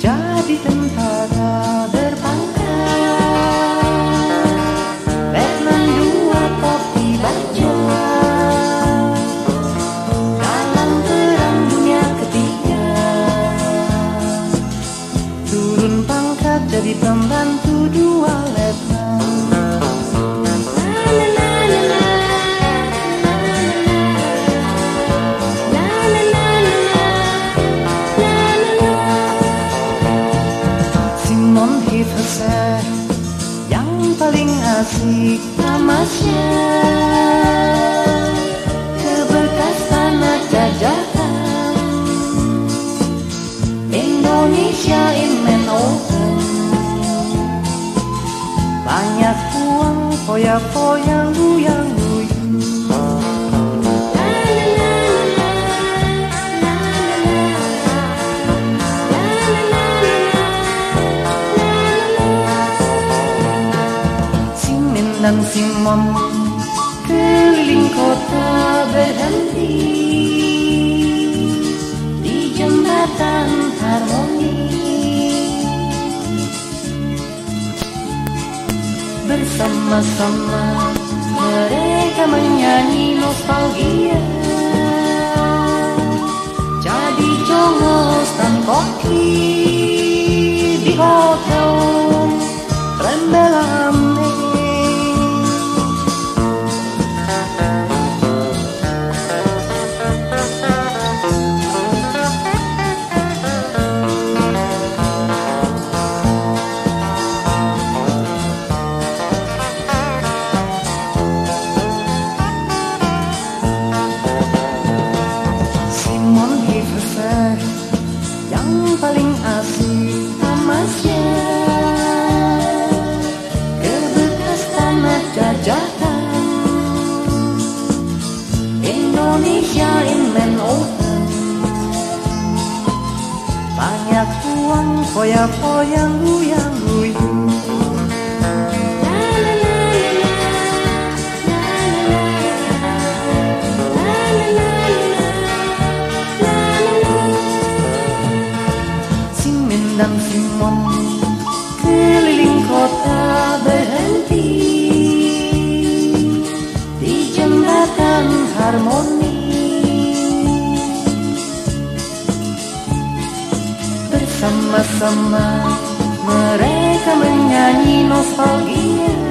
jadi tentara berpangkat. Turun pangkat jadi pembantu dua letnan selesai Yang paling asik tamasnya Ke bekas tanah jajahan. Indonesia imen open. Banyak uang Poya-poya luyang dan Simon keliling kota berhenti. Di jembatan harmoni. Bersama-sama mereka menyanyi nostalgia. Jadi jongos dan koki di uang foya-foyang bersama-sama. Mereka menyanyi nostalgia